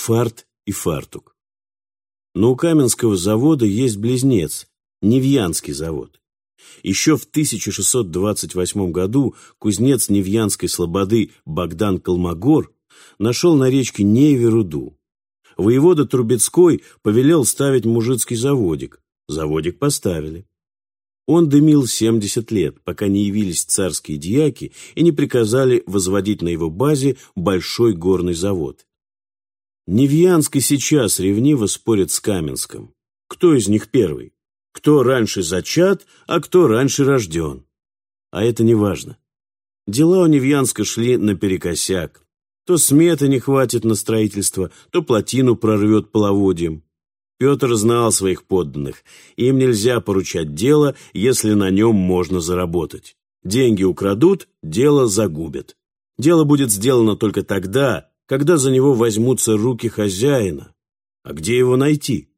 фарт и фартук. Но у Каменского завода есть близнец, Невьянский завод. Еще в 1628 году кузнец Невьянской слободы Богдан Колмогор нашел на речке Неве руду. Воевода Трубецкой повелел ставить мужицкий заводик. Заводик поставили. Он дымил 70 лет, пока не явились царские дьяки и не приказали возводить на его базе большой горный завод. Невьянск и сейчас ревниво спорят с Каменском. Кто из них первый? Кто раньше зачат, а кто раньше рожден? А это не важно. Дела у Невьянска шли наперекосяк. То сметы не хватит на строительство, то плотину прорвет половодьем. Петр знал своих подданных. Им нельзя поручать дело, если на нем можно заработать. Деньги украдут, дело загубят. Дело будет сделано только тогда, когда за него возьмутся руки хозяина. А где его найти?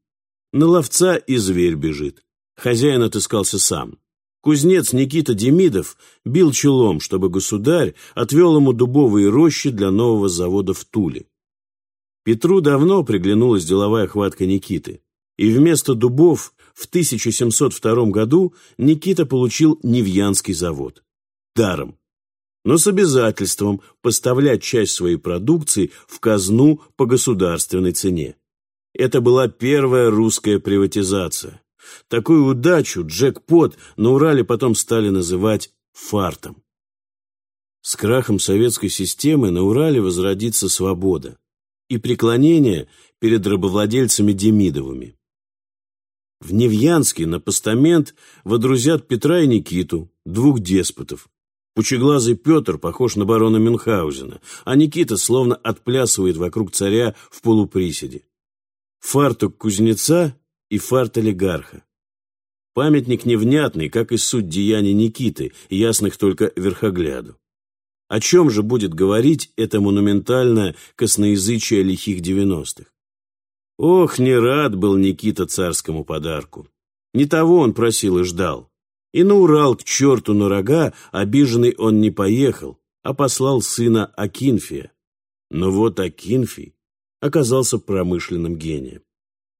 На ловца и зверь бежит. Хозяин отыскался сам. Кузнец Никита Демидов бил челом, чтобы государь отвел ему дубовые рощи для нового завода в Туле. Петру давно приглянулась деловая хватка Никиты, и вместо дубов в 1702 году Никита получил Невьянский завод. Даром но с обязательством поставлять часть своей продукции в казну по государственной цене. Это была первая русская приватизация. Такую удачу, джекпот, на Урале потом стали называть фартом. С крахом советской системы на Урале возродится свобода и преклонение перед рабовладельцами Демидовыми. В Невьянске на постамент водрузят Петра и Никиту, двух деспотов, Пучеглазый Петр похож на барона Мюнхгаузена, а Никита словно отплясывает вокруг царя в полуприседе. Фартук кузнеца и фарт олигарха. Памятник невнятный, как и суть деяний Никиты, ясных только верхогляду. О чем же будет говорить это монументальное косноязычие лихих девяностых? Ох, не рад был Никита царскому подарку. Не того он просил и ждал. И на Урал к черту на рога обиженный он не поехал, а послал сына Акинфия. Но вот Акинфий оказался промышленным гением.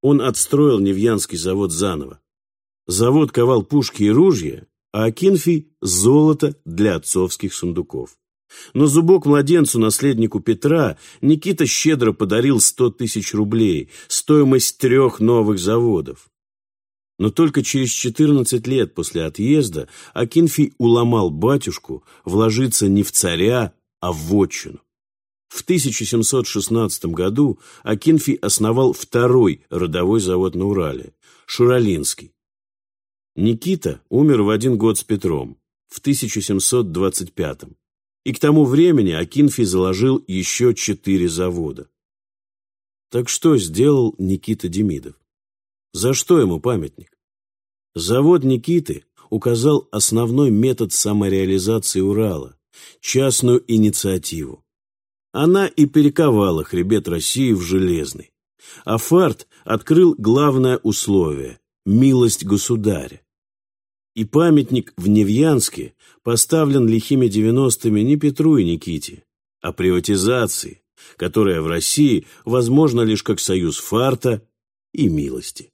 Он отстроил Невьянский завод заново. Завод ковал пушки и ружья, а Акинфий – золото для отцовских сундуков. Но зубок младенцу, наследнику Петра, Никита щедро подарил сто тысяч рублей, стоимость трех новых заводов. Но только через 14 лет после отъезда Акинфий уломал батюшку вложиться не в царя, а в вотчину. В 1716 году Акинфий основал второй родовой завод на Урале – Шуралинский. Никита умер в один год с Петром, в 1725 и к тому времени Акинфий заложил еще четыре завода. Так что сделал Никита Демидов? За что ему памятник? Завод Никиты указал основной метод самореализации Урала – частную инициативу. Она и перековала хребет России в железный. А фарт открыл главное условие – милость государя. И памятник в Невьянске поставлен лихими девяностыми не Петру и Никите, а приватизации, которая в России возможна лишь как союз фарта и милости.